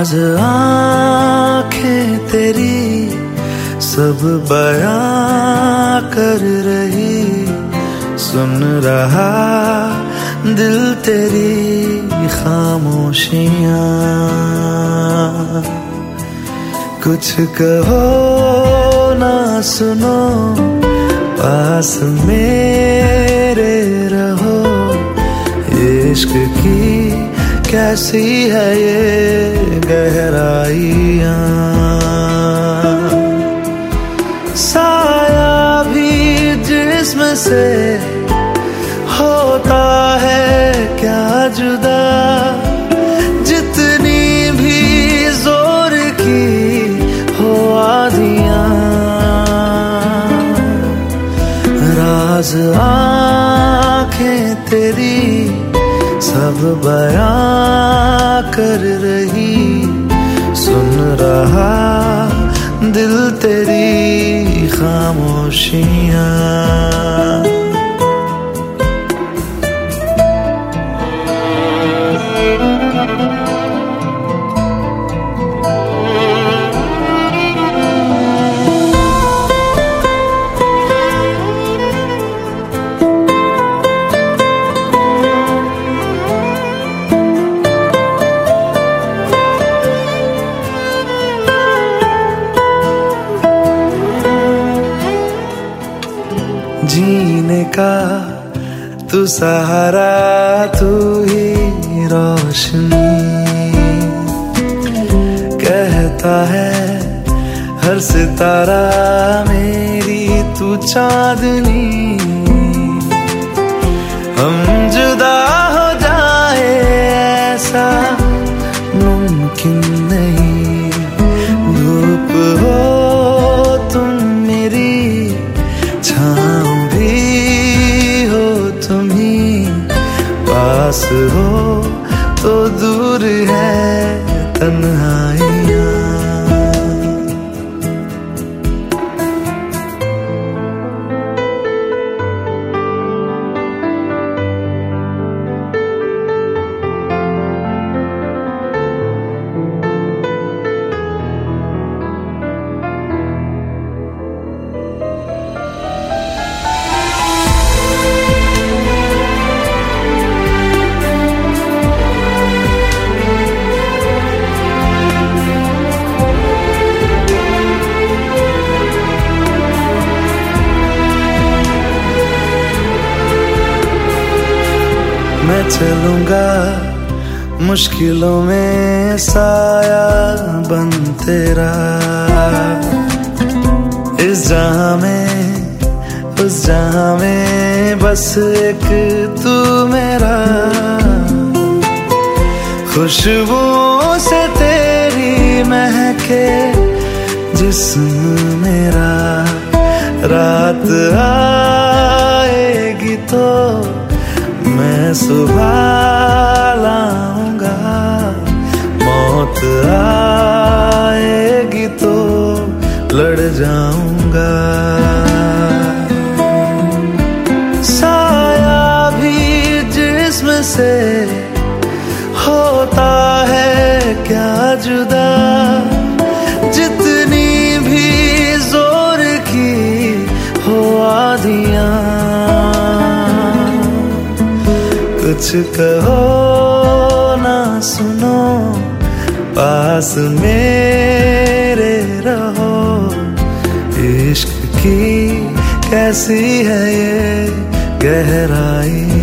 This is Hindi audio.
राज आँखें तेरी सब बयां कर रही। सुन रहा दिल तेरी खामोशियाँ। कुछ कहो ना सुनो, पास मेरे रहो। इश्क की कैसी है ये गहराइया? साया भी जिसम से होता है क्या जुदा? जितनी भी ज़ोर की हो आदिया। राज आँखें तेरी सब बया कर रही। सुन रहा दिल तेरी खामोशियाँ। जीने का तू सहारा, तू ही रोशनी। कहता है, हर सितारा मेरी तू चांदनी। हम जुदा पास हो तो दूर है तन्हाइयाँ मैं चलूँगा। मुश्किलों में साया बन तेरा। इस जहाँ में, उस जहाँ में बस एक तू मेरा। खुशबू से तेरी महके जिस्म मेरा। रात आएगी मैं सुबह लाऊँगा मौत आएगी तो लड़ जाऊँगा। साया भी जिस्म से होता है क्या जुदा? कुछ कहो ना सुनो पास मेरे रहो। इश्क की कैसी है ये गहराइयाँ